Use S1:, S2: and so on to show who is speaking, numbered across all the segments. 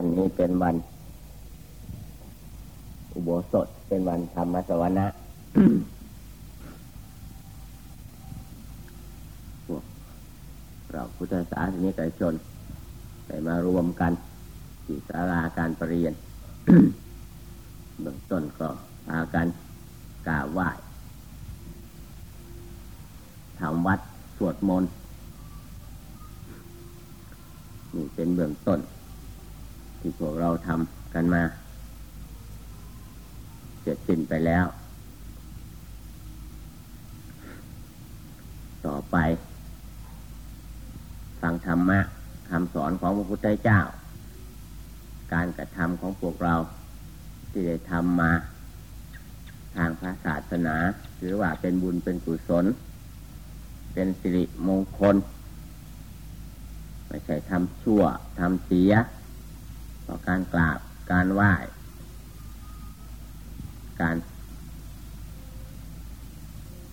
S1: วันนี้เป็นวัน อุโบสถเป็นวันธรรมสวนะพวกเราพุทธศาสนิกชนได้มารวมกันที่ศาลาการประเรียนเบื้องต้นก็พากันกราบไหว้ทำวัดสวดมนต์นี่เป็นเบื้องต้น ที่พวกเราทำกันมา เสร็จสิ้นไปแล้ว ต่อไป ฟังธรรมะคำสอนของพระพุทธเจ้า การกระทำของพวกเรา ที่ได้ทำมา ทางพระศาสนา หรือว่าเป็นบุญเป็นกุศล เป็นสิริมงคล ไม่ใช่ทำชั่วทำเสีย ต่อการกราบการไหว้ การ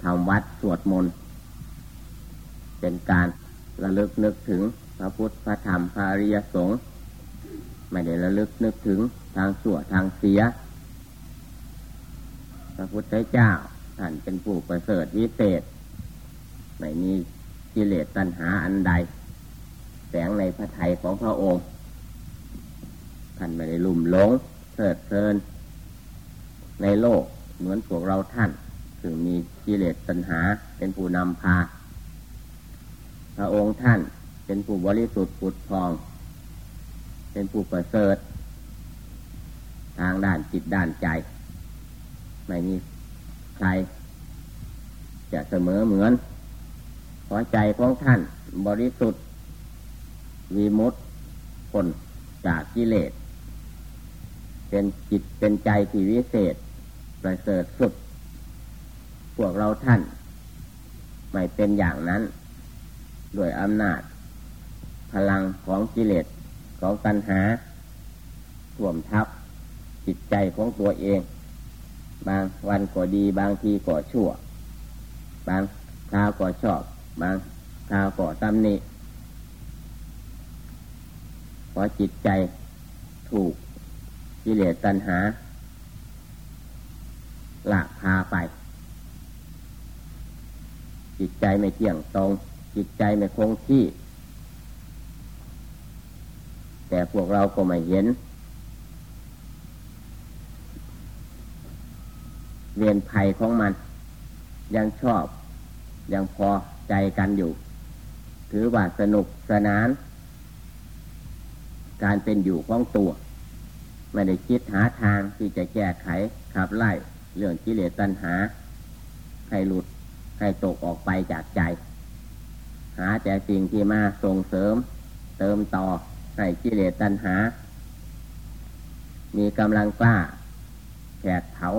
S1: ทำวัดสวดมนต์เป็นการระลึกนึกถึงพระพุทธพระธรรมพระอริยสงฆ์ไม่ได้ระลึกนึกถึงทางสั่วทางเสีย พระพุทธเจ้าท่านเป็นผู้ประเสริฐวิเศษไม่มีกิเลสตัณหาอันใด แสงในพระทัยของพระองค์ ท่านไม่ได้ลุ่มหลงเถิดเพลิน ในโลกเหมือนพวกเราท่าน ถึงมีกิเลสตัณหาเป็นผู้นำพา พระองค์ท่านเป็นผู้บริสุทธิ์ผุดพอง เป็นผู้ประเสริฐ ทางด้านจิตด้านใจ ไม่มีใคร จะเสมอเหมือนขอใจของท่านบริสุทธิ์วีมุตพ้นจากกิเลส เป็นจิตเป็นใจที่วิเศษ ประเสริฐสุด พวกเราท่าน ไม่เป็นอย่างนั้น ด้วยอำนาจ พลังของกิเลสของตัณหาท่วมทับจิตใจของตัวเอง บางวันก็ดีบางทีก็ชั่ว บางคราวก็ชอบ บางคราวก็ตำหนิเพอจิตใจถูก กิเลสตัณหาลากพาไป จิตใจไม่เที่ยงตรง จิตใจไม่คงที่ แต่พวกเราก็ไม่เห็นเรียนภัยของมัน ยังชอบ ยังพอใจกันอยู่ ถือว่าสนุกสนาน การเป็นอยู่ของตัว ไม่ได้คิดหาทางที่จะแก้ไขขับไล่เรื่องกิเลสตัณหา ให้หลุดให้ตกออกไปจากใจ หาแต่สิ่งที่มาส่งเสริม เติมต่อให้กิเลสตัณหา มีกำลังกล้าแผดเผา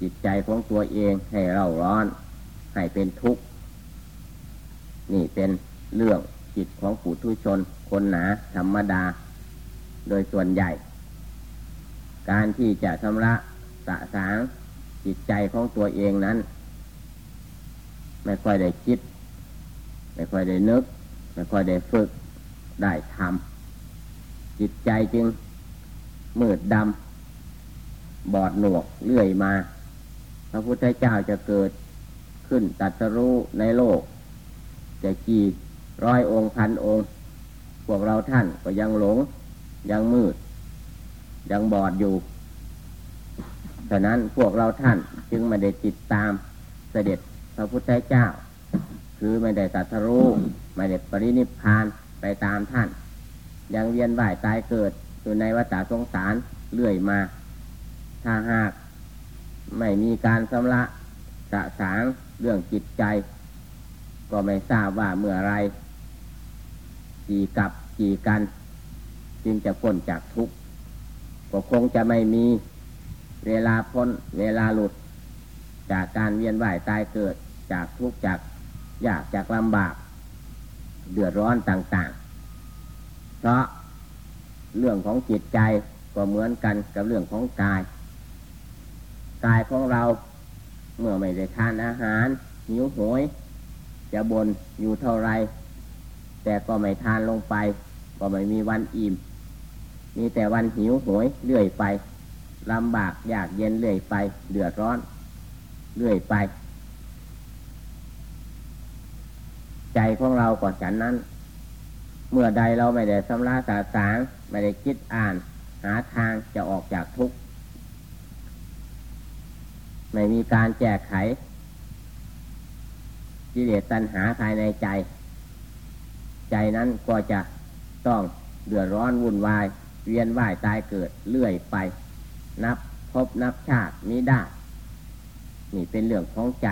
S1: จิตใจของตัวเองให้เราร้อน ให้เป็นทุกข์ นี่เป็นเรื่องจิตของปุถุชน คนหนาธรรมดา โดยส่วนใหญ่ การที่จะชำระสะสางจิตใจของตัวเองนั้น ไม่ค่อยได้คิด ไม่ค่อยได้นึก ไม่ค่อยได้ฝึกได้ทำจิตใจจึงมืดดำบอดหนวกเลื่อยมา พระพุทธเจ้าจะเกิดขึ้นตัดสรู้ในโลก จะกี่ร้อยองค์พันองค์ พวกเราท่านก็ยังหลงยังมืด ยังบอดอยู่ฉะนั้นพวกเราท่านจึงไม่ได้ติดตามเสด็จพระพุทธเจ้า คือไม่ได้ตัดรู้ไม่ได้ปรินิพพานไปตามท่าน ยังเวียนว่ายตายเกิดอยู่ในวัฏสงสารเรื่อยมา ถ้าหากไม่มีการสำละสะสางเรื่องจิตใจ ก็ไม่ทราบว่าเมื่อไรกี่กับกี่กัน จึงจะพ้นจากทุกข์ ก็คงจะไม่มีเวลาพ้นเวลาหลุด จากการเวียนว่ายตายเกิด จากทุกข์จากยากจากลำบาก เดือดร้อนต่าง ๆ เพราะเรื่องของจิตใจก็เหมือนกันกับเรื่องของกาย กายของเราเมื่อไม่ได้ทานอาหาร หิวโหย จะบนอยู่เท่าไร แต่ก็ไม่ทานลงไป ก็ไม่มีวันอิ่ม มีแต่วันหิวโหยเรื่อยไปลำบากอยากเย็นเรื่อยไป เดือดร้อน เรื่อยไป ใจของเราก่อนฉันนั้น เมื่อใดเราไม่ได้สำราสาสางไม่ได้คิดอ่าน หาทางจะออกจากทุกข์ไม่มีการแจกไขกิเลสตัณหาภายในใจ ใจนั้นก็จะต้องเดือดร้อนวุ่นวาย เวียนว่ายตายเกิดเรื่อยไป นับพบนับชาตินี้ได้ นี่เป็นเรื่องของใจ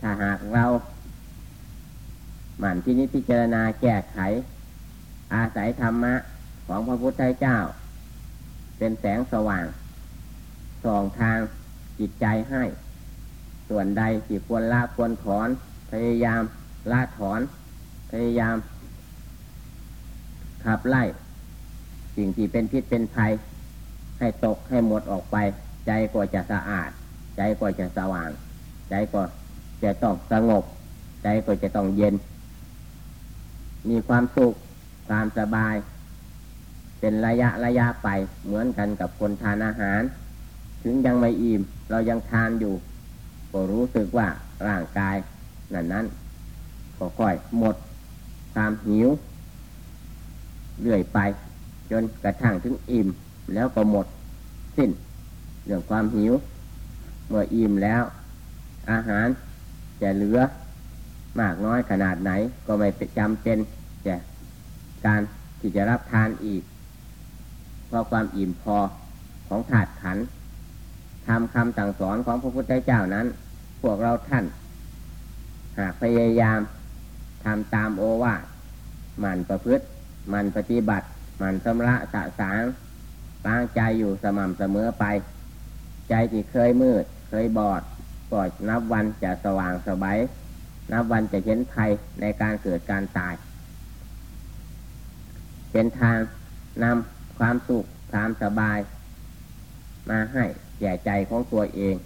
S1: ถ้าหากเรา หมั่นที่นิพิจารณาแก้ไข อาศัยธรรมะของพระพุทธเจ้า เป็นแสงสว่างส่องทางจิตใจให้ ส่วนใดที่ควรละควรถอน พยายามละถอน พยายามขับไล่ สิ่งที่เป็นพิษเป็นภัย ให้ตกให้หมดออกไป ใจก็จะสะอาด ใจก็จะสว่าง ใจก็จะต้องสงบ ใจก็จะต้องเย็น มีความสุขความสบาย เป็นระยะระยะไปเหมือนกันกับคนทานอาหาร ถึงยังไม่อิ่มเรายังทานอยู่ก็รู้สึกว่าร่างกายนั้นนั้นก็ค่อยหมดตามหิว เรื่อยไป จนกระทั่งถึงอิ่ม แล้วก็หมดสิ้น เรื่องความหิว เมื่ออิ่มแล้ว อาหารจะเหลือ มากน้อยขนาดไหน ก็ไม่จำเป็นจะการที่จะรับทานอีก เพราะความอิ่มพอของถาดขันทำคำสั่งสอนของพระพุทธเจ้านั้น พวกเราท่าน หากพยายามทำตามโอวาทมันประพฤติ มันปฏิบัติ มันสำระสะสางตั้งใจอยู่สม่ำเสมอไป ใจที่เคยมืด เคยบอดก็นับวันจะสว่างสบายนับวันจะเห็นภัยในการเกิดการตาย เป็นทางนำความสุขความสบาย มาให้แก่ใจของตัวเอง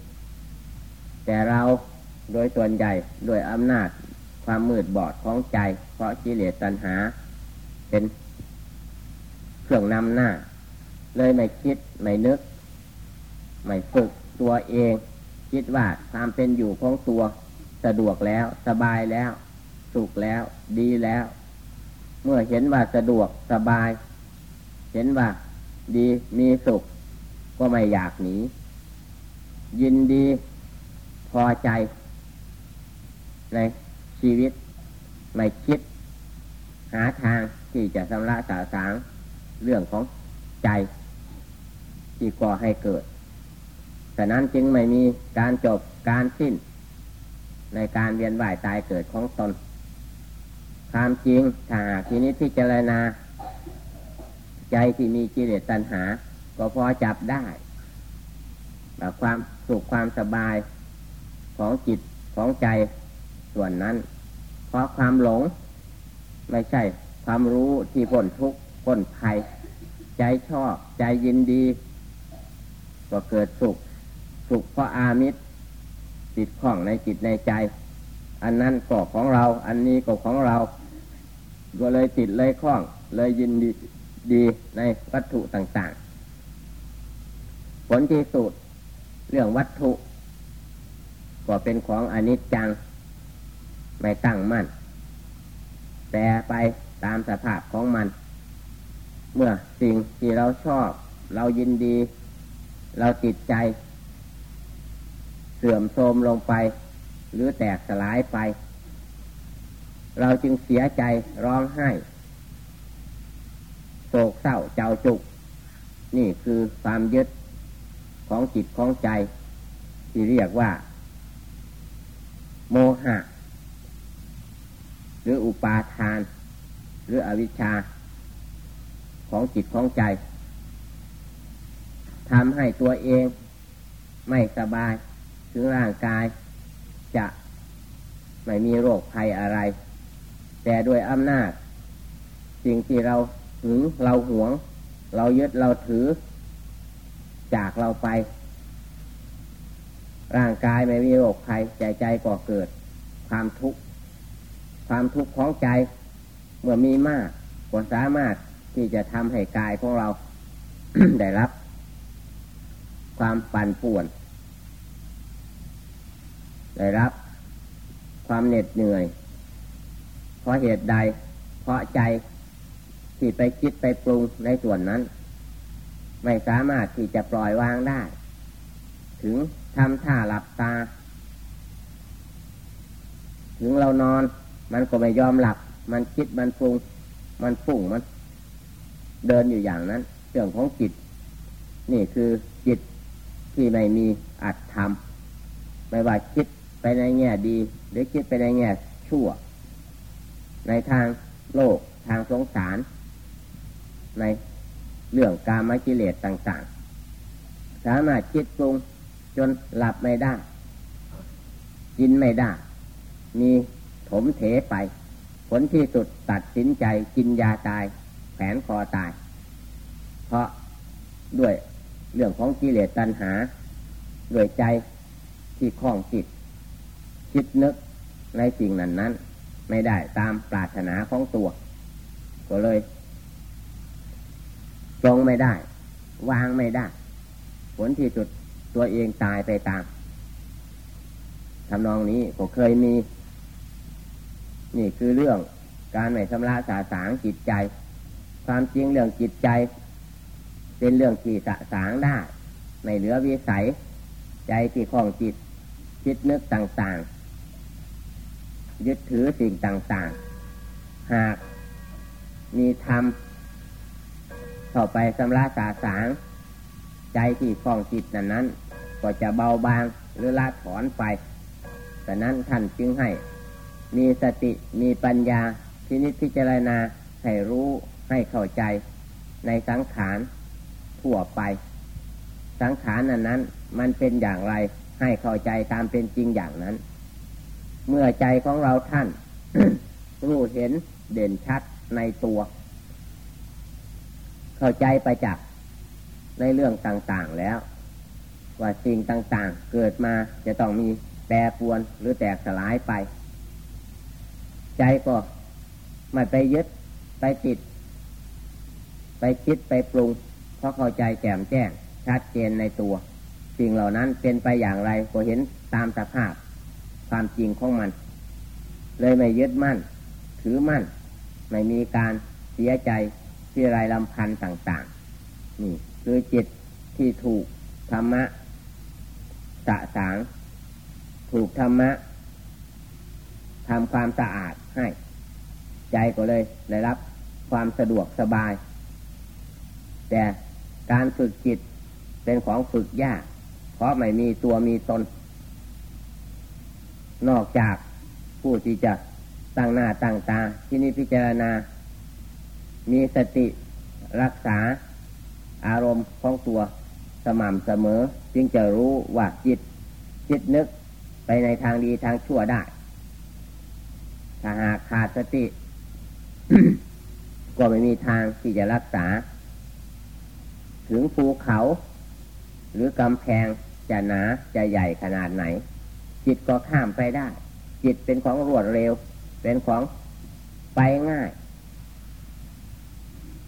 S1: แต่เราโดยส่วนใหญ่โดยอำนาจความมืดบอดของใจ เพราะกิเลสตัณหา เป็น เครื่องนำหน้า เลยไม่คิดไม่นึก ไม่ฝึกตัวเอง คิดว่าความเป็นอยู่ของตัว สะดวกแล้ว สบายแล้ว สุขแล้ว ดีแล้ว เมื่อเห็นว่าสะดวกสบาย เห็นว่า ดีมีสุข ก็ไม่อยากหนี ยินดีพอใจ ในชีวิต ไม่คิด หาทางที่จะสำระสาสาง เรื่องของใจที่ก่อให้เกิดแต่นั้นจึงไม่มีการจบการสิ้น ในการเวียนว่ายตายเกิดของตน ความจริงถ้าทีนี้ที่เจรณา ใจที่มีกิเลสตัณหา ก็พอจับได้แบบความสุขความสบายของจิตของใจส่วนนั้น เพราะความหลง ไม่ใช่ความรู้ที่พ้นทุกข์ พ้นภัย ใจชอบใจยินดี ก็เกิดสุข สุขเพราะอามิตรติดข้องในจิตในใจ อันนั้นก็ของเรา อันนี้ก็ของเรา ก็เลยติดเลยคล้อง เลยยินดีดีในวัตถุต่าง ๆ ผลที่สุดเรื่องวัตถุ ก็เป็นของอนิจจัง ไม่ตั้งมั่น แต่ไปตามสภาพของมัน เมื่อสิ่งที่เราชอบ เรายินดี เราติดใจ เสื่อมโทรมลงไป หรือแตกสลายไป เราจึงเสียใจร้องไห้โศกเศร้าเจ้าจุก นี่คือความยึดของจิตของใจ ที่เรียกว่า โมหะ หรืออุปาทาน หรืออวิชชา ของจิตของใจทำให้ตัวเองไม่สบาย ถึงร่างกายจะไม่มีโรคภัยอะไร แต่ด้วยอำนาจ สิ่งที่เราหึงเราหวง เรายึดเราถือ จากเราไป ร่างกายไม่มีโรคภัยใจใจก็เกิด ความทุกข์ความทุกข์ของใจ เมื่อมีมากก็สามารถ ที่จะทำให้กายของเรา ได้รับ ความปั่นป่วน ได้รับ ความเหน็ดเหนื่อย เพราะเหตุใด เพราะใจที่ไปคิดไปปรุงในส่วนนั้น ไม่สามารถที่จะปล่อยวางได้ ถึงทำท่าหลับตา ถึงเรานอน มันก็ไม่ยอมหลับ มันคิดมันปรุง มันปุ่งมัน เดินอยู่อย่างนั้น เรื่องของจิต นี่คือจิตที่ไม่มีอัตธรรม ไม่ว่าคิดไปในแง่ดี หรือคิดไปในแง่ชั่ว ในทางโลกทางสงสาร ในเรื่องการมกิเลสต่าง ๆ สามารถคิดปรุงจนหลับไม่ได้ กินไม่ได้ มีถมเถไป ผลที่สุดตัดสินใจกินยาตาย แผนคอตาย เพราะด้วยเรื่องของกิเลสตัณหา ด้วยใจที่คล้องจิต คิดนึกในสิ่งนั้นนั้น ไม่ได้ตามปรารถนาของตัว ก็เลยตรงไม่ได้ วางไม่ได้ ผลที่สุดตัวเองตายไปตามทำนองนี้ก็เคยมี นี่คือเรื่องการไม่ชำระสาสางจิตใจ ความจริงเรื่องจิตใจ เป็นเรื่องที่สะสางได้ ไม่เหลือวิสัย ใจที่คล้องจิต คิดนึกต่างๆ ยึดถือสิ่งต่างๆ หากมีธรรมเข้าไปชำระสาสาง ใจที่คล้องจิตนั้นนั้น ก็จะเบาบางหรือละถอนไปแต่นั้นท่านจึงให้ มีสติมีปัญญาพินิจพิจารณาให้รู้ ให้เข้าใจในสังขารทั่วไป สังขารนั้นนั้น มันเป็นอย่างไรให้เข้าใจตามเป็นจริงอย่างนั้น เมื่อใจของเราท่านรู้เห็นเด่นชัดในตัว เข้าใจไปจากในเรื่องต่างๆแล้ว ว่าสิ่งต่างๆ เกิดมาจะต้องมีแปรปวนหรือแตกสลายไป ใจก็ไม่ไปยึดไปติด ไปคิดไปปรุงเพราะเข้าใจแจ่มแจ้ง ชัดเจนในตัว สิ่งเหล่านั้นเป็นไปอย่างไรก็เห็นตามสภาพ ความจริงของมัน เลยไม่ยึดมั่น ถือมั่น ไม่มีการเสียใจที่ไรลำพันธ์ต่าง ๆ นี่ คือจิตที่ถูกธรรมะสะสาง ถูกธรรมะทำความสะอาดให้ ใจก็เลยได้รับความสะดวกสบาย แต่การฝึกจิตเป็นของฝึกยาก เพราะไม่มีตัวมีตน นอกจากผู้ที่จะตั้งหน้าตั้งตา ที่นี่พิจารณา มีสติรักษาอารมณ์ของตัวสม่ำเสมอ จึงจะรู้ว่าจิต จิตนึกไปในทางดีทางชั่วได้ ถ้าหากขาดสติ ก็ไม่มีทางที่จะรักษา ถึงภูเขา หรือกำแพงจะหนาจะใหญ่ขนาดไหน จิตก็ข้ามไปได้ จิตเป็นของรวดเร็ว เป็นของไปง่าย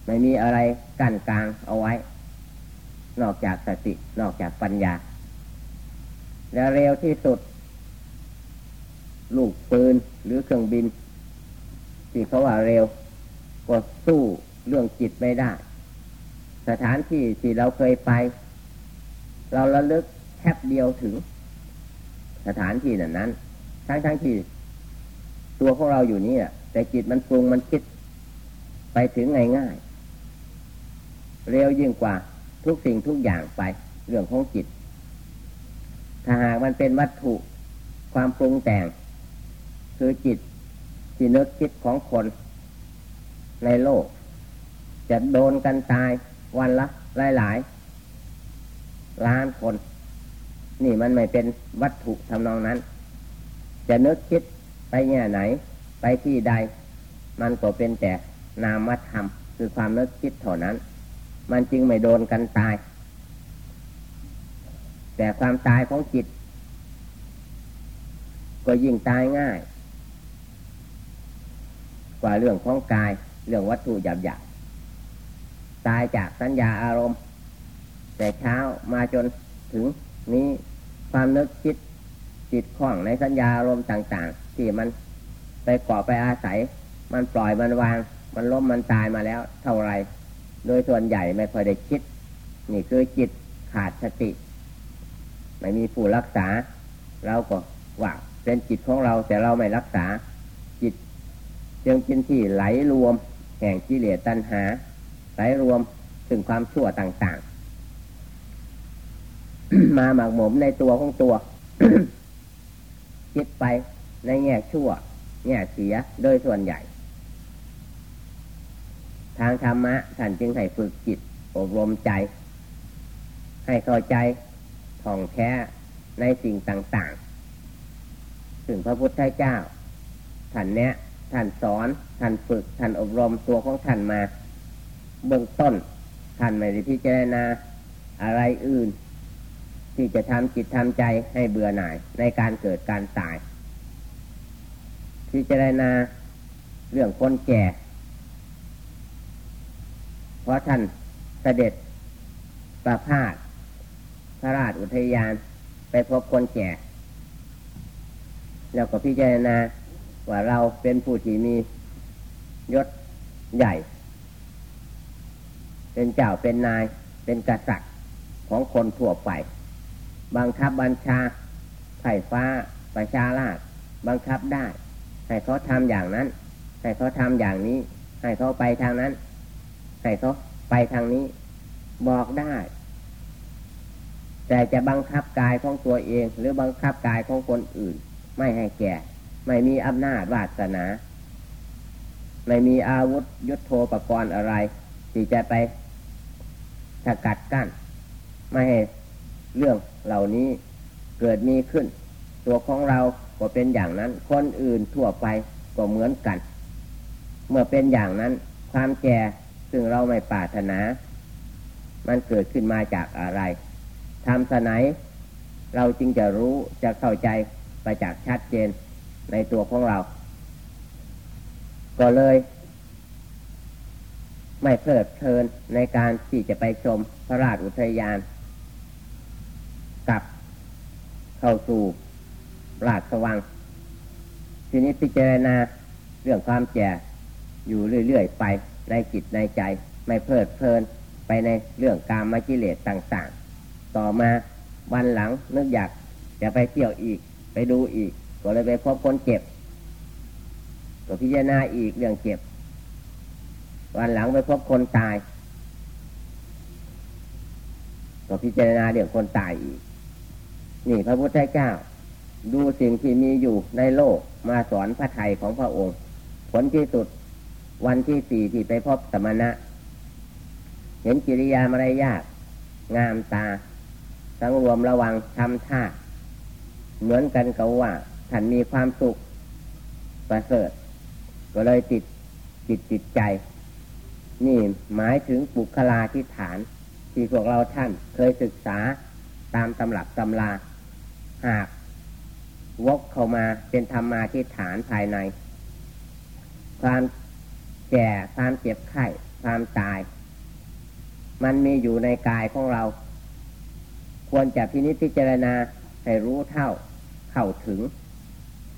S1: ไม่มีอะไรกั้นกลางเอาไว้ นอกจากสตินอกจากปัญญา และเร็วที่สุด ลูกปืนหรือเครื่องบินที่เขาว่าเร็วก็สู้เรื่องจิตไม่ได้ สถานที่ที่เราเคยไป เราระลึกแทบเดียวถึง สถานที่นั้นนั้นทั้งทั้งที่ ตัวของเราอยู่นี่แต่จิตมันปรุงมันคิด ไปถึงง่ายๆเร็วยิ่งกว่าทุกสิ่งทุกอย่างไป เรื่องของจิต ถ้าหากมันเป็นวัตถุความปรุงแต่ง คือจิตที่นึกคิดของคนในโลก จะโดนกันตาย วันละหลายๆล้านคน นี่มันไม่เป็นวัตถุทำนองนั้น จะนึกคิดไปแง่ไหน ไปที่ใด มันก็เป็นแต่นามธรรมคือความนึกคิดเท่านั้น มันจึงไม่โดนกันตาย แต่ความตายของจิต ก็ยิ่งตายง่าย กว่าเรื่องของกาย เรื่องวัตถุหยาบ ตายจากสัญญาอารมณ์ แต่เช้ามาจนถึงนี้ความนึกคิดจิตคล่องในสัญญาอารมณ์ต่าง ๆ ที่มันไปเกาะไปอาศัย มันปล่อยมันวาง มันล้มมันตายมาแล้ว เท่าไร โดยส่วนใหญ่ไม่ค่อยได้คิด นี่คือจิตขาดสติ ไม่มีผู้รักษา เราก็ว่าเป็นจิตของเราแต่เราไม่รักษา จิต จึงเป็นที่ไหลรวม แห่งกิเลสตัณหา ไหลรวมถึงความชั่วต่าง ๆ มาหมักหมมในตัวของตัว คิดไปในแง่ชั่ว แง่เสียโดยส่วนใหญ่ ทางธรรมะท่านจึงให้ฝึกจิตอบรมใจ ให้เข้าใจท่องแท้ในสิ่งต่างๆ ถึงพระพุทธเจ้าท่านเนี้ยท่านสอน ท่านฝึก ท่านอบรมตัวของท่านมา เบื้องต้นท่านไม่ได้พิจารณาอะไรอื่น ที่จะทำจิตทำใจให้เบื่อหน่ายในการเกิดการตาย พิจารณาเรื่องคนแก่ เพราะท่านเสด็จประพาสพระราชอุทยานไปพบคนแก่ แล้วก็พิจารณาว่าเราเป็นผู้ที่มียศใหญ่ เป็นเจ้าเป็นนายเป็นกษัตริย์ของคนทั่วไป บังคับบัญชาไผ่ฟ้าประชาราชบังคับได้ ให้เขาทำอย่างนั้น ให้เขาทำอย่างนี้ ให้เขาไปทางนั้น ให้เขาไปทางนี้ บอกได้ แต่จะบังคับกายของตัวเอง หรือบังคับกายของคนอื่น ไม่ให้แก่ ไม่มีอำนาจวาสนา ไม่มีอาวุธยุโทโธปกรณ์อะไร ที่จะไป สกัดกั้น ไม่ให้เรื่องเหล่านี้เกิดมีขึ้น ตัวของเราก็เป็นอย่างนั้น คนอื่นทั่วไปก็เหมือนกัน เมื่อเป็นอย่างนั้น ความแก่ซึ่งเราไม่ปรารถนา มันเกิดขึ้นมาจากอะไรทำสไหน เราจึงจะรู้จะเข้าใจไปจากชัดเจนในตัวของเรา ก็เลย ไม่เพลิดเพลินในการที่จะไปชมพระราชอุทยาน กับเข้าสู่ราชสวัง ทีนี้พิจารณาเรื่องความแก่อยู่เรื่อยๆไปในจิตในใจ ไม่เพลิดเพลินไปในเรื่องการมกิเลสต่างๆ ต่อมาวันหลังนึกอยากจะไปเที่ยวอีกไปดูอีก ก็เลยไปพบคนเจ็บก็พิจารณาอีกเรื่องเจ็บ วันหลังไปพบคนตาย ก็พิจารณาเรื่องคนตายอีก นี่พระพุทธเจ้า ดูสิ่งที่มีอยู่ในโลกมาสอนพระไทยของพระองค์ ผลที่สุดวันที่สี่ที่ไปพบสมณะ เห็นกิริยามารยาทงามตา สังรวมระวังทำท่า เหมือนกันกับว่าท่านมีความสุขประเสริฐก็เลยติดจิตจิตใจ นี่หมายถึงบุคลาธิฐาน ที่พวกเราท่านเคยศึกษาตามตำรับตำรา หากวกเข้ามาเป็นธรรมาธิฐานภายใน ความแก่ความเจ็บไข้ความตาย มันมีอยู่ในกายของเรา ควรจะพินิจพิจารณาให้รู้เท่าเข้าถึง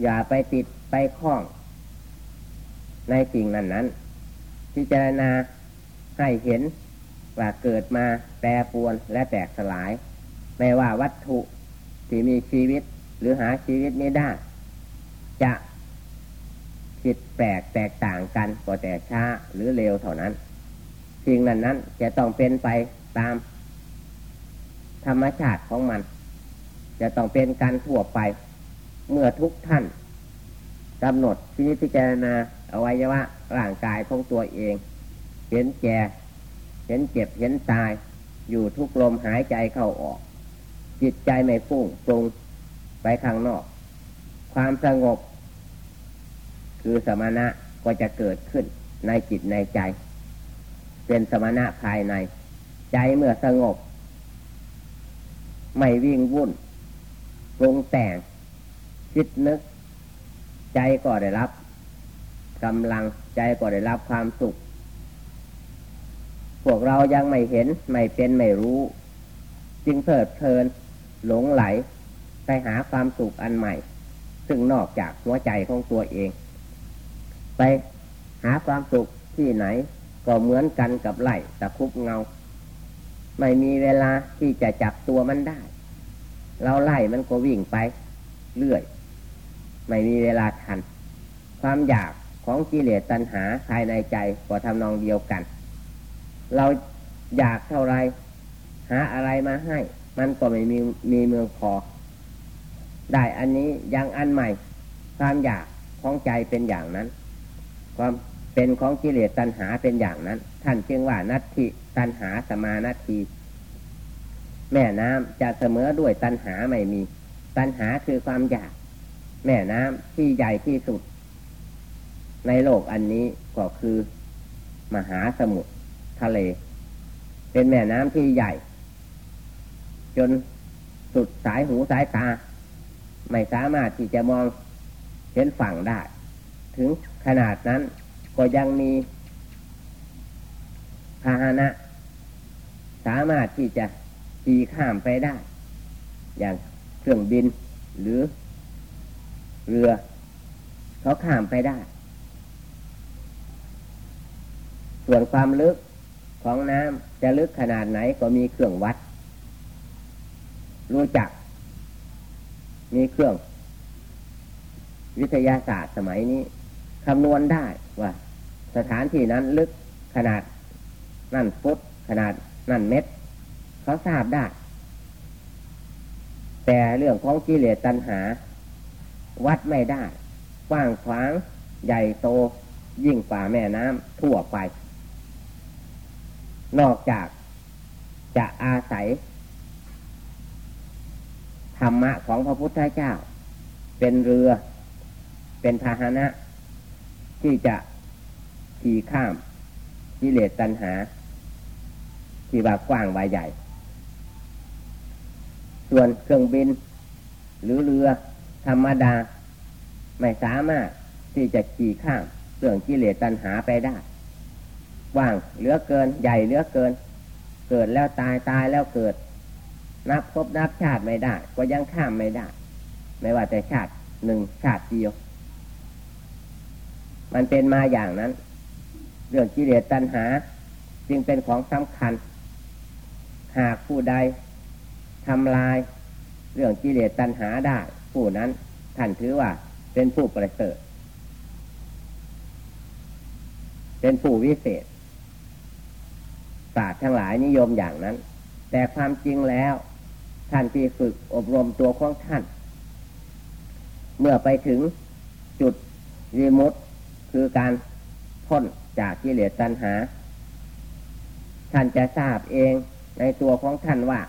S1: อย่าไปติดไปคล้อง ในสิ่งนั้นนั้น พิจารณาให้เห็นว่าเกิดมาแปรปวนและแตกสลาย ไม่ว่าวัตถุที่มีชีวิตหรือหาชีวิตไม่ได้ จะผิดแปลกแตกต่างกันก็แต่ช้าหรือเร็วเท่านั้นสิ่งนั้นนั้นจะต้องเป็นไปตาม ธรรมชาติของมัน จะต้องเป็นการทั่วไป เมื่อทุกท่านกำหนดพิจารณาอวัยวะ ร่างกายของตัวเอง เห็นแก่ เห็นเจ็บ เห็นตาย อยู่ทุกลมหายใจเข้าออก จิตใจไม่ฟุ้งปรุงไปข้างนอก ความสงบ คือสมณะก็จะเกิดขึ้นในจิตในใจ เป็นสมณะภายใน ใจเมื่อสงบ ไม่วิ่งวุ่นปรุงแต่งคิดนึก ใจก็ได้รับกำลัง ใจก็ได้รับความสุข พวกเรายังไม่เห็นไม่เป็นไม่รู้ จึงเพลิดเพลิน หลงไหล ไปหาความสุขอันใหม่ ซึ่งนอกจากหัวใจของตัวเอง ไปหาความสุขที่ไหน ก็เหมือนกันกับไหลตะคุบเงา ไม่มีเวลาที่จะจับตัวมันได้ เราไล่มันก็วิ่งไป เรื่อย ไม่มีเวลาทัน ความอยาก ของกิเลสตัณหาภายในใจก็ทำนองเดียวกัน เราอยากเท่าไร หาอะไรมาให้ มันก็ไม่มีมีเมืองพอ ได้อันนี้ยังอันใหม่ ความอยากของใจเป็นอย่างนั้น ความเป็นของกิเลสตัณหาเป็นอย่างนั้น ท่านจึงว่านัตถิตัณหาสมานาทีแม่น้ำจะเสมอด้วยตัณหาไม่มี ตัณหาคือความอยาก แม่น้ำที่ใหญ่ที่สุด ในโลกอันนี้ก็คือ มหาสมุทรทะเล เป็นแม่น้ำที่ใหญ่ จนสุดสายหูสายตา ไม่สามารถที่จะมองเห็นฝั่งได้ ถึงขนาดนั้นก็ยังมีพาหนะ สามารถที่จะขี่ข้ามไปได้ อย่างเครื่องบินหรือ เรือ เขาข้ามไปได้ ส่วนความลึกของน้ำจะลึกขนาดไหนก็มีเครื่องวัด รู้จัก มีเครื่อง วิทยาศาสตร์สมัยนี้คำนวณได้ว่า สถานที่นั้นลึกขนาด นั่นฟุตขนาดนั่นเม็ดเขาทราบได้ แต่เรื่องของกิเลสตัณหา วัดไม่ได้ กว้างขวาง ใหญ่โต ยิ่งกว่าแม่น้ำทั่วไป นอกจากจะอาศัย ธรรมะของพระพุทธเจ้า เป็นเรือ เป็นพาหนะ ที่จะขี่ข้ามกิเลสตัณหา ที่ว่ากว้างใบใหญ่ ส่วนเครื่องบิน หรือเรือ ธรรมดา ไม่สามารถที่จะขี่ข้ามเรื่องกิเลสตัณหาไปได้ ว่างเหลือเกิน ใหญ่เหลือเกิน เกิดแล้วตายตายแล้วเกิด นับพบนับชาติไม่ได้ ก็ยังข้ามไม่ได้ ไม่ว่าแต่ชาติหนึ่งชาติเดียว มันเป็นมาอย่างนั้น เรื่องกิเลสตัณหา จึงเป็นของสำคัญ หากผู้ใดทำลาย เรื่องกิเลสตัณหาได้ ผู้นั้นท่านถือว่าเป็นผู้ประเสริฐเป็นผู้วิเศษ ศาสตร์ทั้งหลายนิยมอย่างนั้น แต่ความจริงแล้ว ท่านที่ฝึกอบรมตัวของท่าน เมื่อไปถึงจุดรีมุตคือการพ้นจากกิเลสตัณหา ท่านจะทราบเองในตัวของท่านว่า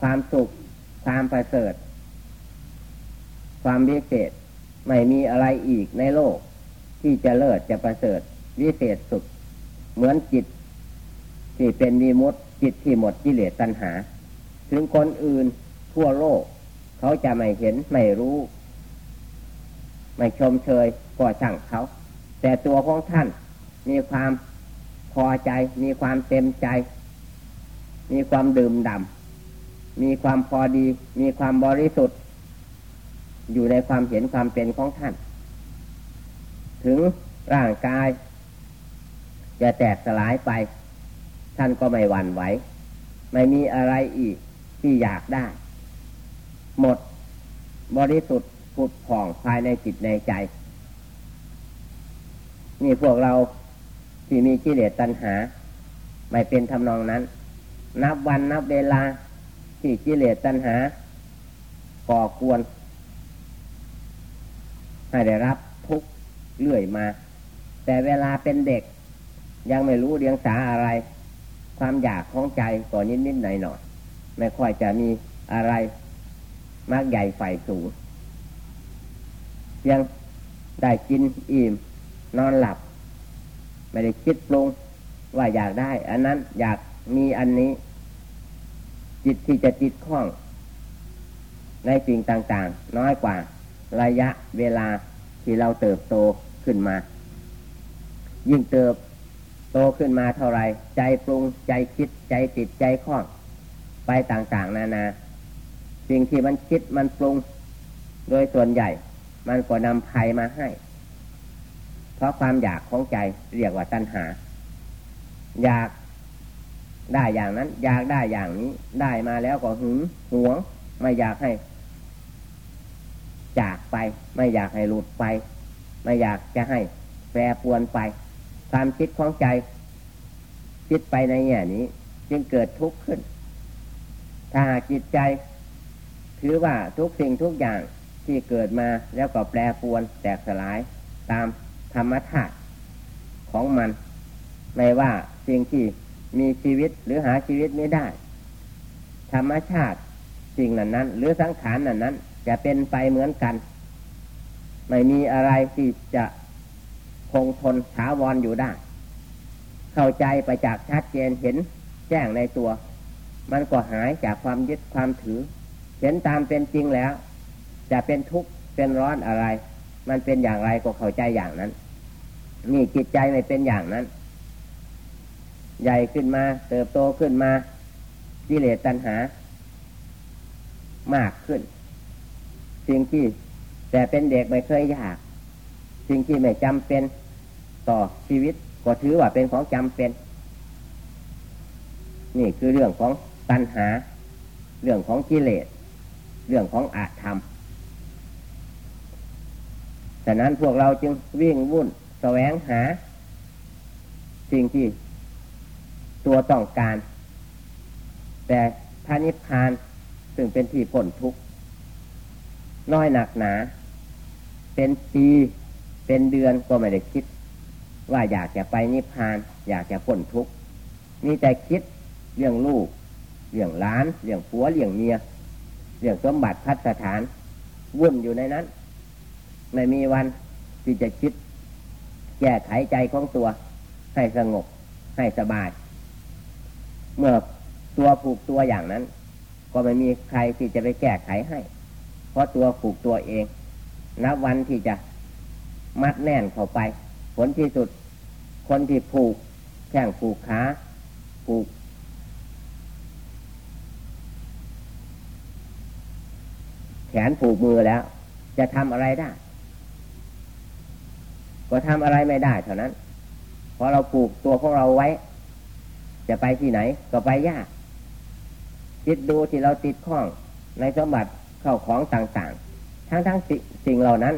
S1: ความสุข ความประเสริฐ ความวิเศษไม่มีอะไรอีกในโลก ที่จะเลิศจะประเสริฐวิเศษสุด เหมือนจิต ที่เป็นมีมุตจิตที่หมดกิเลสตัณหา ถึงคนอื่นทั่วโลก เขาจะไม่เห็นไม่รู้ ไม่ชมเชยก็ช่งเขา แต่ตัวของท่านมีความพอใจ มีความเต็มใจ มีความดื่มด่ำมีความพอดี มีความบริสุทธิ์ อยู่ในความเห็นความเป็นของท่าน ถึงร่างกาย จะแตกสลายไป ท่านก็ไม่หวั่นไหว ไม่มีอะไรอีกที่อยากได้ หมดบริสุทธิ์ผุดผ่องภายในจิตในใจ นี่พวกเราที่มีกิเลสตัณหา ไม่เป็นทำนองนั้น นับวันนับเวลาที่กิเลสตัณหา ก่อกวน ให้ได้รับทุกข์เรื่อยมา แต่เวลาเป็นเด็กยังไม่รู้เรียงสาอะไร ความอยากของใจก่อนนิดนิดหน่อยหน่อยไม่ค่อยจะมีอะไรมากใหญ่ไฟสูงยังได้กินอิ่มนอนหลับ ไม่ได้คิดปรุงว่าอยากได้ อันนั้นอยากมีอันนี้ จิตที่จะจิตคล้อง ในสิ่งต่างๆ น้อยกว่าระยะเวลาที่เราเติบโตขึ้นมา ยิ่งเติบ โตขึ้นมาเท่าไรใจปรุงใจคิดใจติดใจคล้อง ไปต่างๆ นานา สิ่งที่มันคิดมันปรุง โดยส่วนใหญ่ มันก็นำภัยมาให้ เพราะความอยากของใจเรียกว่าตัณหา อยากได้อย่างนั้น อยากได้อย่างนี้ ได้มาแล้วก็หึงหวง ไม่อยากให้ จากไป ไม่อยากให้หลุดไป ไม่อยากจะให้แปรปวนไป ความคิดของใจ คิดไปในแง่นี้ จึงเกิดทุกข์ขึ้น ถ้าหากจิตใจ ถือว่าทุกสิ่งทุกอย่างที่เกิดมาแล้วก็แปรปวนแตกสลายตามธรรมชาติของมัน ไม่ว่าสิ่งที่มีชีวิตหรือหาชีวิตไม่ได้ ธรรมชาติสิ่งนั้นนั้น หรือสังขารนั้นนั้น จะเป็นไปเหมือนกัน ไม่มีอะไรที่จะ คงทนถาวรออยู่ได้ เข้าใจไปจากชัดเจนเห็นแจ้งในตัว มันก็หายจากความยึดความถือ เห็นตามเป็นจริงแล้ว จะเป็นทุกข์เป็นร้อนอะไร มันเป็นอย่างไรก็เข้าใจอย่างนั้นนี่จิตใจไม่เป็นอย่างนั้น ใหญ่ขึ้นมา เติบโตขึ้นมากิเลสตัณหา มากขึ้นสิ่งที่แต่เป็นเด็กไม่เคยอยาก สิ่งที่ไม่จำเป็นต่อชีวิต ก็ถือว่าเป็นของจำเป็น นี่คือเรื่องของตัณหา เรื่องของกิเลส เรื่องของอาธรรมฉะนั้นพวกเราจึงวิ่งวุ่นแสวงหา สิ่งที่ตัวต้องการ แต่พระนิพพานซึ่งเป็นที่พ้นทุกข์น้อยหนักหนา เป็นปี เป็นเดือนก็ไม่ได้คิด ว่าอยากจะไปนิพพาน อยากจะพ้นทุกข์มีแต่คิดเรื่องลูก เรื่องล้าน เรื่องผัวเรื่องเมีย เรื่องสมบัติพัฒฐาน วุ่นอยู่ในนั้น ไม่มีวันที่จะคิด แก้ไขใจของตัว ให้สงบ ให้สบาย เมื่อตัวผูกตัวอย่างนั้น ก็ไม่มีใครที่จะไปแก้ไขให้ เพราะตัวผูกตัวเอง นับวันที่จะ มัดแน่นเข้าไป ผลที่สุด คนที่ผูกแข้งผูกขาผูกแขนผูกมือแล้ว จะทำอะไรได้ ก็ทำอะไรไม่ได้เท่านั้นพอเราปลูกตัวของเราไว้ จะไปที่ไหน ก็ไปยากคิดดูที่เราติดข้องในสมบัติเข้าของต่าง ๆ ทั้งทั้งสิ่งเหล่านั้น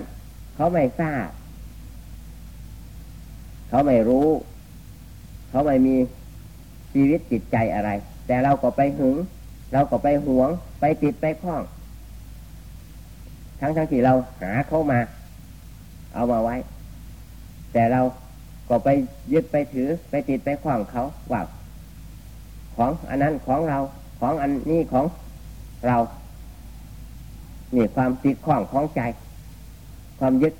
S1: เขาไม่ทราบ เขาไม่รู้ เขาไม่มีชีวิตจิตใจอะไร แต่เราก็ไปหึง เราก็ไปหวง ไปติดไปคล้อง ทั้งทั้งที่เราหาเข้ามา เอามาไว้ แต่เราก็ไปยึดไปถือ ไปติดไปคล้องเขาว่าของอันนั้นของเราของอันนี้ของเรานี่ความติดข้องของใจ ความยึด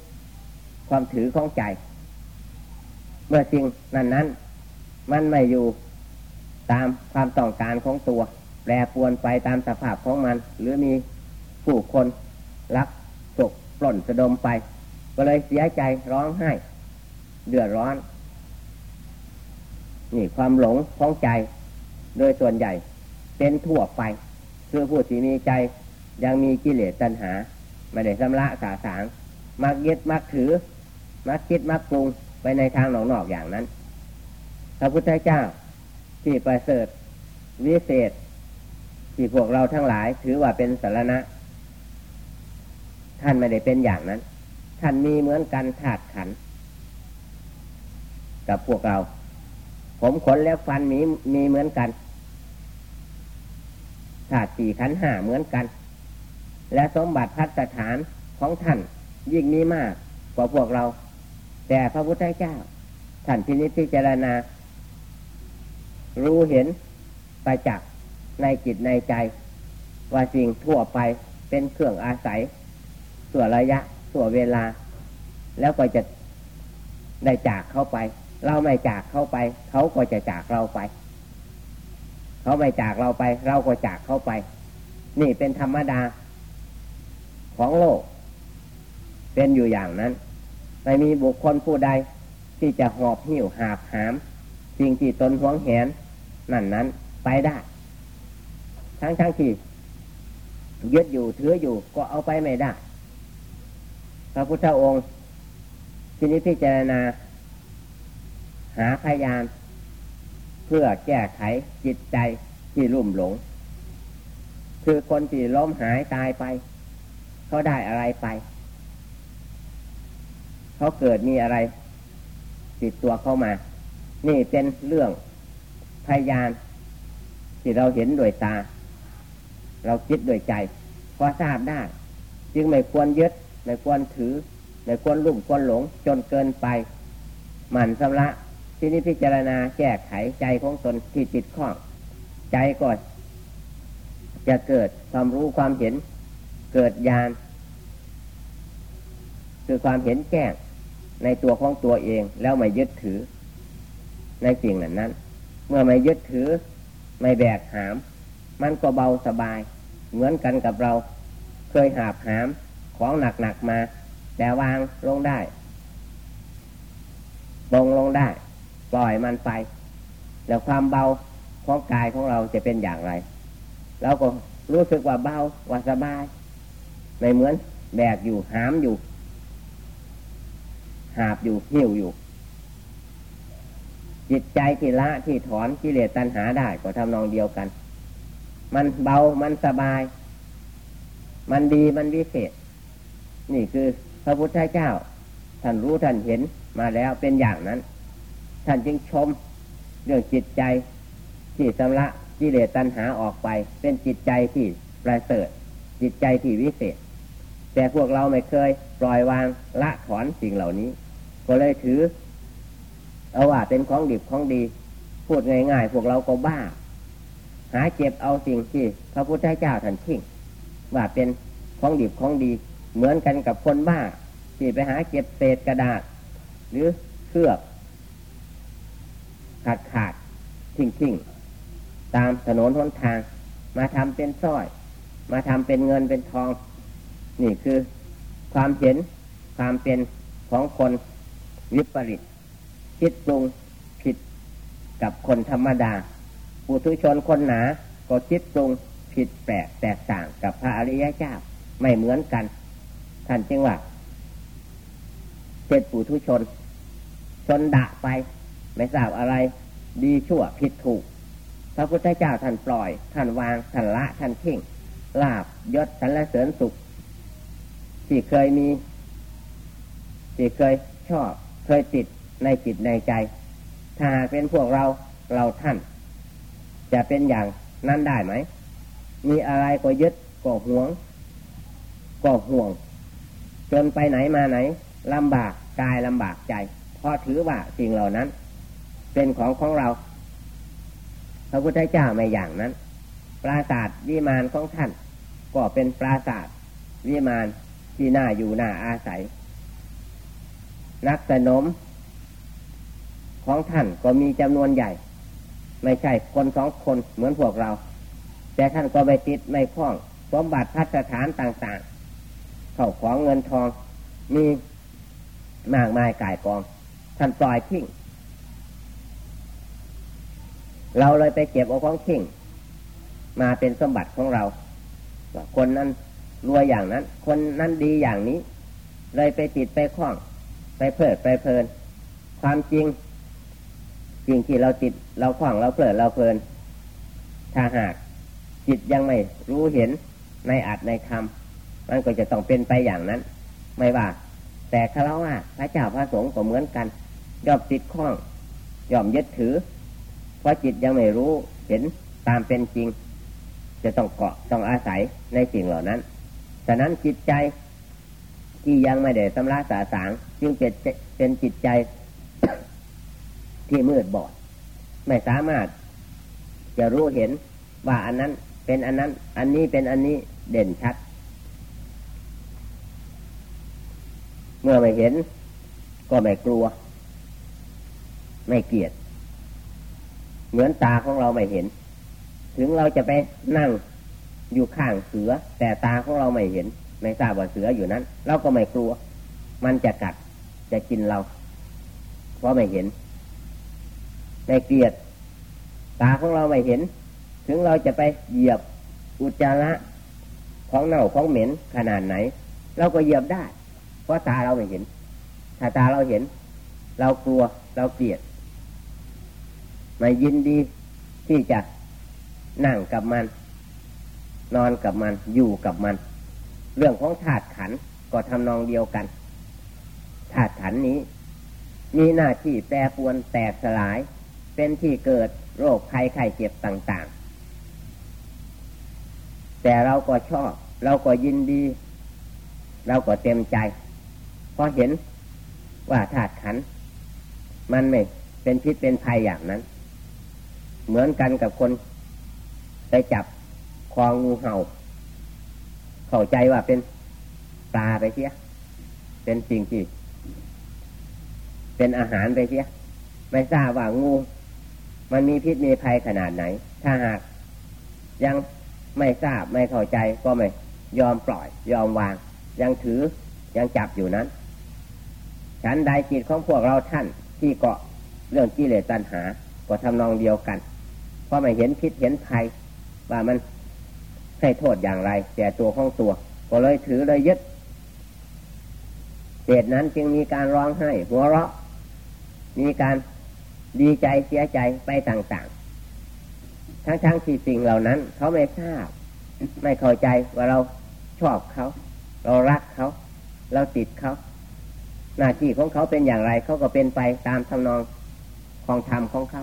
S1: ความถือของใจ เมื่อสิ่งนั้นนั้นมันไม่อยู่ตามความต้องการของตัว แปรปวนไปตามสภาพของมัน หรือมีผู้คนรักศกปล้นสะดมไป ก็เลยเสียใจร้องไห้ เดือดร้อน นี่ความหลงของใจ โดยส่วนใหญ่ เป็นทั่วไป คือผู้ที่มีใจยังมีกิเลสตัณหา ไม่ได้ชำระสาสาง มักยึดมักถือ มักคิดมักปรุง ไปในทางหนอกๆอย่างนั้น พระพุทธเจ้าที่ประเสริฐวิเศษ ที่พวกเราทั้งหลาย ถือว่าเป็นสารณะ ท่านไม่ได้เป็นอย่างนั้น ท่านมีเหมือนกันธาตุขัน กับพวกเรา ผมขนและฟันมีมีเหมือนกันธาตุสี่ขันห้าเหมือนกัน และสมบัติพัฒฐานของท่านยิ่งมีมากกว่าพวกเรา แต่พระพุทธเจ้าท่านพินิจพิจารณา รู้เห็นไปจากในจิตในใจ ว่าสิ่งทั่วไปเป็นเครื่องอาศัยส่วนระยะส่วนเวลา แล้วก็จะได้จากเข้าไป เราไม่จากเข้าไป เขาก็จะจากเราไป เขาไม่จากเราไป เราก็จากเข้าไป นี่เป็นธรรมดาของโลก เป็นอยู่อย่างนั้น ไม่มีบุคคลผู้ใด ที่จะหอบหิ้วหาบหาม สิ่งที่ตนหวงแหน นั่นนั้นไปได้ ทั้งทั้งที่ยึดอยู่ถืออยู่ก็เอาไปไม่ได้ พระพุทธองค์ทีนี้พิจารณา หาพยาน เพื่อแก้ไขจิตใจที่รุ่มหลง คือคนที่ล้มหายตายไป เขาได้อะไรไป เขาเกิดมีอะไร ติดตัวเข้ามา นี่เป็นเรื่องพยานที่เราเห็นโดยตา เราคิดโดยใจพอทราบได้ จึงไม่ควรยึด ไม่ควรถือ ไม่ควรลุ่มควรหลง จนเกินไป หมั่นสำละที่นี้พิจารณาแก้ไขใจของตนที่ติดข้อง ใจก่อนจะเกิดความรู้ความเห็น เกิดญาณคือความเห็นแก้ง ในตัวของตัวเองแล้วไม่ยึดถือ ในสิ่งนั้นนั้น เมื่อไม่ยึดถือ ไม่แบกหาม มันก็เบาสบาย เหมือนกันกับเรา เคยหาบหามของหนักๆมา แต่วางลงได้ลงลงได้ ปล่อยมันไป แล้วความเบาของกายของเราจะเป็นอย่างไรเราก็รู้สึกว่าเบาว่าสบาย ไม่เหมือนแบกอยู่หามอยู่ หาบอยู่หิ้วอยู่ จิตใจที่ละที่ถอนกิเลสตัณหาได้ก็ทำนองเดียวกัน มันเบามันสบาย มันดีมันวิเศษ นี่คือพระพุทธเจ้า ท่านรู้ท่านเห็นมาแล้วเป็นอย่างนั้น ท่านจึงชมเรื่องจิตใจที่สำละกิเลสตัณหาออกไป เป็นจิตใจที่ประเสริฐจิตใจที่วิเศษ แต่พวกเราไม่เคยปล่อยวางละถอนสิ่งเหล่านี้ ก็เลยถือ เอาว่าเป็นของดีของดี พูดง่ายๆ พวกเราก็บ้า หาเจ็บเอาสิ่งที่พระพุทธเจ้าท่านทิ้งว่าเป็นของดีของดี เหมือนกันกับคนบ้า ที่ไปหาเก็บเศษกระดาษ หรือเครือบขาดขาดทิ้งทิ้งตามถนนหนทาง มาทำเป็นสร้อย มาทำเป็นเงินเป็นทอง นี่คือความเห็นความเป็นของคน วิปริตคิดปรุงผิดกับคนธรรมดาปุถุชนคนหนา ก็คิดปรุงผิดแปลกแตกต่างกับพระอริยเจ้าไม่เหมือนกัน ท่านจึงว่าเป็นปุถุชน ชนดะไป ไม่ทราบอะไร ดีชั่วผิดถูก พระพุทธเจ้าท่านปล่อย ท่านวางท่านละท่านทิ้งลาบยศสรรเสริญสุข ที่เคยมี ที่เคยชอบ เคยติดในจิตในใจ ถ้าเป็นพวกเราเราท่าน จะเป็นอย่างนั้นได้ไหม มีอะไรก็ยึดก็หวง ก็ห่วง จนไปไหนมาไหนลำบากกายลำบากใจ เพราะถือว่าสิ่งเหล่านั้น เป็นของของเรา พระพุทธเจ้าไม่อย่างนั้น ปราศาสตร์วิมานของท่าน ก็เป็นปราศาสตร์วิมานที่น่าอยู่น่าอาศัย นักสนมของท่านก็มีจำนวนใหญ่ ไม่ใช่คนสองคนเหมือนพวกเรา แต่ท่านก็ไม่ติดไม่คล้องสมบัติพัฒฐานต่างๆ เข้าของเงินทองมีมากมายกายกอง ท่านปล่อยทิ้งเราเลยไปเก็บเอาของทิ้งมาเป็นสมบัติของเรา คนนั้นรวยอย่างนั้น คนนั้นดีอย่างนี้ เลยไปติดไปคล้อง ไปเพลิดไปเพลิน ความจริงสิ่งที่เราติดเราคล้องเราเพลิดเราเพลิน ถ้าหากจิตยังไม่รู้เห็นในอัดในคำมันก็จะต้องเป็นไปอย่างนั้น ไม่ว่า แต่คารวะพระเจ้าพระสงฆ์ก็เหมือนกันยอมติดข้องยอมยึดถือ เพราะจิตยังไม่รู้เห็นตามเป็นจริง จะต้องเกาะต้องอาศัยในสิ่งเหล่านั้นฉะนั้นจิตใจที่ยังไม่ได้สำลักสาสาง จึงเป็นเป็นจิตใจ ที่มืดบอด ไม่สามารถ จะรู้เห็นว่าอันนั้นเป็นอันนั้น อันนี้เป็นอันนี้เด่นชัด เมื่อไม่เห็น ก็ไม่กลัว ไม่เกลียด เหมือนตาของเราไม่เห็น ถึงเราจะไปนั่งอยู่ข้างเสือ แต่ตาของเราไม่เห็น ไม่ทราบว่าเสืออยู่นั้น เราก็ไม่กลัว มันจะกัด จะกินเรา เพราะไม่เห็นไม่เกลียด ตาของเราไม่เห็น ถึงเราจะไปเหยียบอุจจาระของเน่าของเหม็นขนาดไหน เราก็เหยียบได้ เพราะตาเราไม่เห็น ถ้าตาเราเห็น เรากลัวเราเกลียดไม่ยินดีที่จะนั่งกับมัน นอนกับมันอยู่กับมัน เรื่องของธาตุขันก็ทำนองเดียวกัน ธาตุขันนี้ มีหน้าที่แปรปวนแตกสลาย เป็นที่เกิดโรคภัยไข้เจ็บต่างๆ แต่เราก็ชอบ เราก็ยินดี เราก็เต็มใจพราะเห็นว่าธาตุขัน มันไม่เป็นพิษเป็นภัยอย่างนั้น เหมือนกันกับคน ไปจับคองูเห่า เข้าใจว่าเป็นปลาไปเสียเป็นสิ่งที่ เป็นอาหารไปเสียไม่ทราบว่างูมันมีพิษมีภัยขนาดไหน ถ้าหากยังไม่ทราบไม่เข้าใจก็ไม่ยอมปล่อย ยอมวาง ยังถือยังจับอยู่นั้น ฉันใดจิตของพวกเราท่านที่เกาะเรื่องกิเลสตัณหา ก็ทำนองเดียวกัน เพราะไม่เห็นพิษเห็นภัย ว่ามันให้โทษอย่างไรแก่ตัวของตัว ก็เลยถือเลยยึดเหตุนั้นจึงมีการร้องไห้หัวเราะ มีการดีใจเสียใจไปต่างๆ ทั้งๆที่สิ่งเหล่านั้น เขาไม่ทราบ ไม่เข้าใจว่าเราชอบเขา เรารักเขา เราติดเขา หน้าที่ของเขาเป็นอย่างไรเขาก็เป็นไปตามทำนองของธรรมของเขา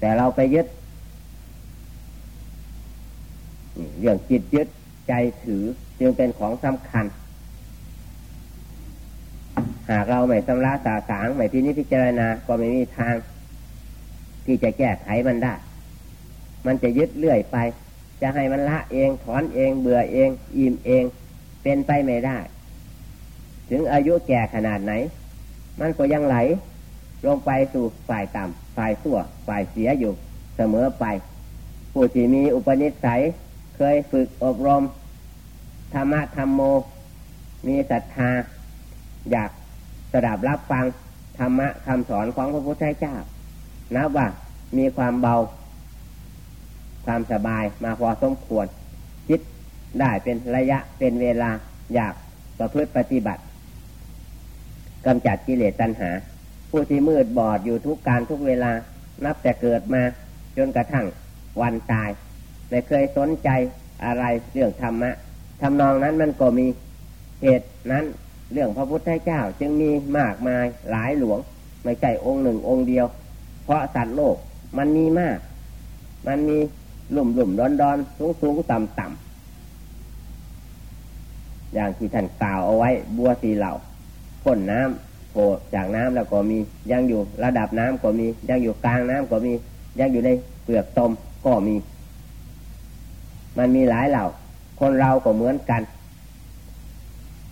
S1: แต่เราไปยึดเรื่องจิตยึดใจถือจึงเป็นของสำคัญ หากเราไม่สำระสาสางไม่พินิจพิจารณาก็ไม่มีทาง ที่จะแก้ไขมันได้ มันจะยึดเรื่อยไป จะให้มันละเองถอนเองเบื่อเอง อิ่มเอง เป็นไปไม่ได้ ถึงอายุแก่ขนาดไหน มันก็ยังไหล ลงไปสู่ฝ่ายต่ำฝ่ายสั่วฝ่ายเสียอยู่เสมอไป ผู้ที่มีอุปนิสัยเคยฝึกอบรมธรรมะธรรมโม มีศรัทธาอยาก ดับรับฟังธรรมะคำสอนของพระพุทธเจ้านับว่ามีความเบา ความสบายมาพอสมควร คิดได้เป็นระยะเป็นเวลาอยากประพฤติปฏิบัติกำจัดกิเลสตัณหา ผู้ที่มืดบอดอยู่ทุกการทุกเวลา นับแต่เกิดมาจนกระทั่งวันตาย ไม่เคยสนใจอะไรเรื่องธรรมะทำนองนั้นมันก็มีเหตุนั้น เรื่องพระพุทธเจ้าจึงมีมากมายหลายหลวง ไม่ใช่องค์หนึ่งองค์เดียว เพราะสัตว์โลกมันมีมาก มันมีหลุ่มหลุ่มดอนดอนสูงสูงต่ำต่ำอย่างที่ท่านกล่าวเอาไว้บัวสีเหล่าพ่นน้ำโผล่จากน้ำแล้วก็มียังอยู่ระดับน้ำก็มี ยังอยู่กลางน้ำก็มี ยังอยู่ในเปลือกตมก็มี มันมีหลายเหล่า คนเราก็เหมือนกัน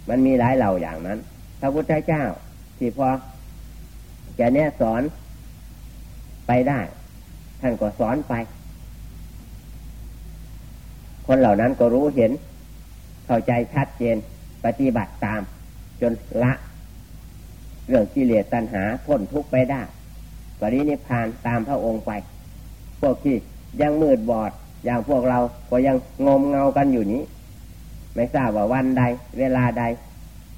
S1: มันมีหลายเหล่าอย่างนั้น พระพุทธเจ้าที่พอจะแนะสอนไปได้ ท่านก็สอนไป คนเหล่านั้นก็รู้เห็น เข้าใจชัดเจนปฏิบัติตาม จนละ เรื่องกิเลสตัณหาพ้นทุกไปได้ปรินิพานตามพระองค์ไป พวกที่ยังมืดบอดอย่างพวกเราก็ยังงมเงากันอยู่นี้ ไม่ทราบว่าวันใด เวลาใด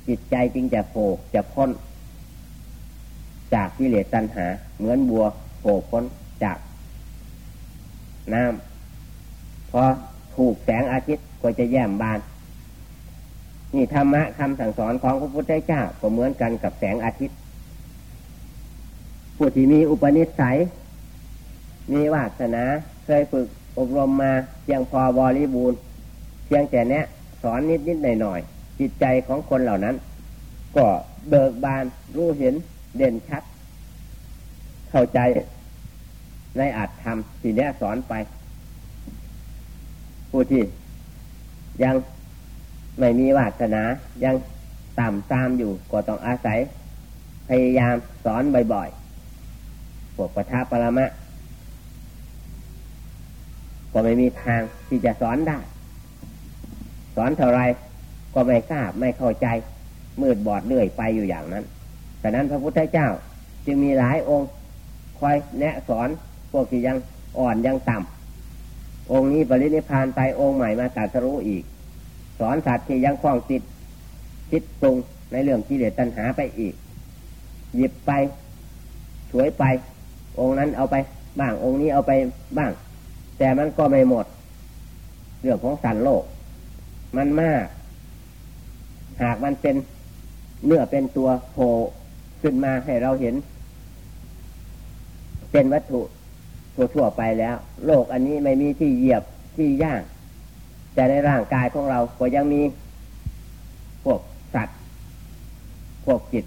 S1: จิตใจจึงจะโผล่จะพ้น จากกิเลสตัณหา เหมือนบัวโผล่พ้นจากน้ำพอถูกแสงอาทิตย์ก็จะแย้มบาน นี่ธรรมะคำสั่งสอนของพระพุทธเจ้าก็เหมือนกันกับแสงอาทิตย์ ผู้ที่มีอุปนิสัย มีวาสนาเคยฝึกอบรมมาเพียงพอบริบูรณ์เพียงแต่เนี้ย อนนิดนิดหน่อยหน่อยจิตใจของคนเหล่านั้น ก็เบิกบานรู้เห็นเด่นชัด เข้าใจในอาจทำสิ่งนี้สอนไป ผู้ที่ยังไม่มีวาสนายังต่ำตามอยู่ก็ต้องอาศัย พยายามสอนบ่อยๆพวกประทับปรมะก็ไม่มีทางที่จะสอนได้ สอนเท่าไรก็ไม่ทราบไม่เข้าใจ มืดบอดเลื่อยไปอยู่อย่างนั้นฉะนั้นพระพุทธเจ้าจึงมีหลายองค์คอยแนะสอนพวกที่ยังอ่อนยังต่ำองค์นี้ปรินิพานไปองค์ใหม่มาตรัสรู้อีก สอนสัตว์ที่ยังคล้องติดคิดปรุงในเรื่องกิเลสตัณหาไปอีก หยิบไปช่วยไป องค์นั้นเอาไปบ้างองค์นี้เอาไปบ้าง แต่มันก็ไม่หมด เรื่องของสันโลก มันมาก หากมันเป็นเนื้อเป็นตัวโผล่ขึ้นมาให้เราเห็น เป็นวัตถุทั่วๆไปแล้ว โลกอันนี้ไม่มีที่เหยียบที่ย่างแต่ในร่างกายของเราก็ยังมีพวกสัตว์พวกจิต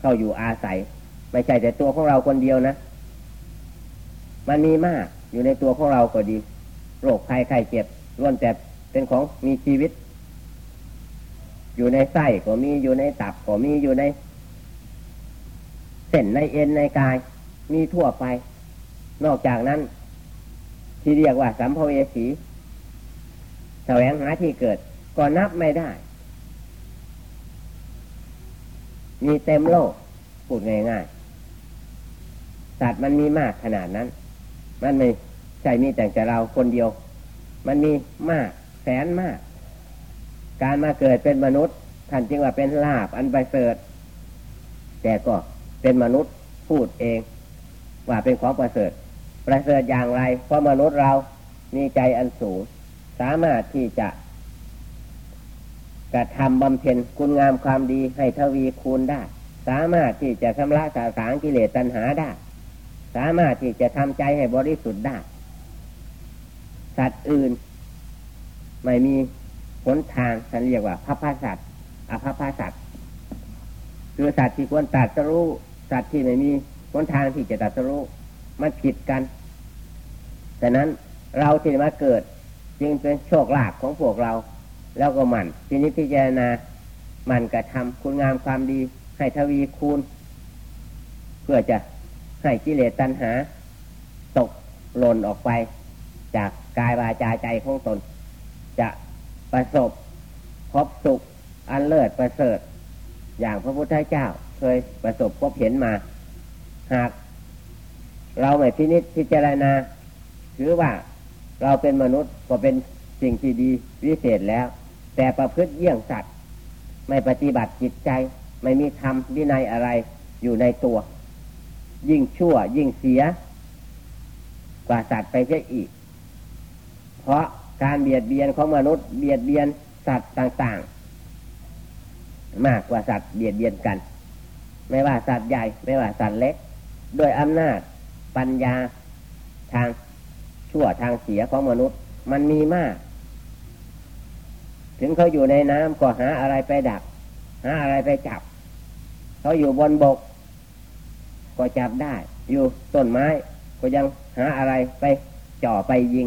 S1: เข้าอยู่อาศัย ไม่ใช่แต่ตัวของเราคนเดียวนะ มันมีมากอยู่ในตัวของเราก็ดีโรคภัยไข้เจ็บล้วนแต่ เป็นของมีชีวิต อยู่ในไส้ก็มีอยู่ในตับก็มีอยู่ในเส้นในเอ็นในกาย มีทั่วไป นอกจากนั้น ที่เรียกว่าสัมภเวสีแสวงหาที่เกิด ก็นับไม่ได้ มีเต็มโลกพูดง่ายๆสัตว์มันมีมากขนาดนั้น มันไม่ใช่มีแต่เราคนเดียว มันมีมาก แสนมาก การมาเกิดเป็นมนุษย์ ท่านจึงว่าเป็นลาบอันไปเสริฐแต่ก็เป็นมนุษย์พูดเอง ว่าเป็นของประเสริฐ ประเสริฐอย่างไร เพราะมนุษย์เรามีใจอันสูง สามารถที่จะกระทำบำเพ็ญคุณงามความดีให้ทวีคูณได้ สามารถที่จะชำระสาสางกิเลสตัณหาได้ สามารถที่จะทำใจให้บริสุทธิ์ได้ สัตว์อื่น ไม่มีหนทางฉันเรียกว่าพัพพสัตว์อภพพสัตว์คือสัตว์ที่ควรตัดสรู้สัตว์ที่ไม่มีหนทางที่จะตัดสรู้มันผิดกันแต่นั้นเราที่มาเกิดจึงเป็นโชคลาภของพวกเรา แล้วก็หมั่นทีนี้พิจารณาหมั่นกระทำคุณงามความดี ให้ทวีคูณ เพื่อจะให้กิเลสตัณหา ตกหล่นออกไป จากกายวาจาใจของตน จะประสบพบสุขอันเลิศประเสริฐ อย่างพระพุทธเจ้าเคยประสบพบเห็นมา หาก เราไม่พินิจพิจารณาถือว่าเราเป็นมนุษย์ก็เป็นสิ่งที่ดีวิเศษแล้ว แต่ประพฤติเยี่ยงสัตว์ ไม่ปฏิบัติจิตใจ ไม่มีธรรมวินัยอะไรอยู่ในตัว ยิ่งชั่วยิ่งเสีย กว่าสัตว์ไปเสียอีก เพราะ การเบียดเบียนของมนุษย์เบียดเบียนสัตว์ต่าง ๆ มากกว่าสัตว์เบียดเบียนกัน ไม่ว่าสัตว์ใหญ่ไม่ว่าสัตว์เล็ก ด้วยอำนาจปัญญาทางชั่วทางเสียของมนุษย์ มันมีมาก ถึงเขาอยู่ในน้ำก็หาอะไรไปดัก หาอะไรไปจับ เขาอยู่บนบก ก็จับได้ อยู่ต้นไม้ ก็ยังหาอะไรไปจ่อไปยิง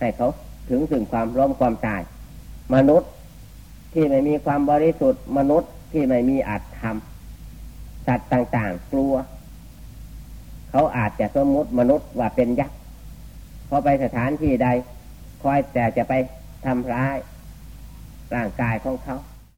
S1: ให้เขา ถึงถึงความล้มความตาย มนุษย์ที่ไม่มีความบริสุทธิ์ มนุษย์ที่ไม่มีอาจทำสัตว์ต่าง ๆ กลัว เขาอาจจะสมมติมนุษย์ว่าเป็นยักษ์พอไปสถานที่ใด คอยแต่จะไปทำร้ายร่างกายของเขา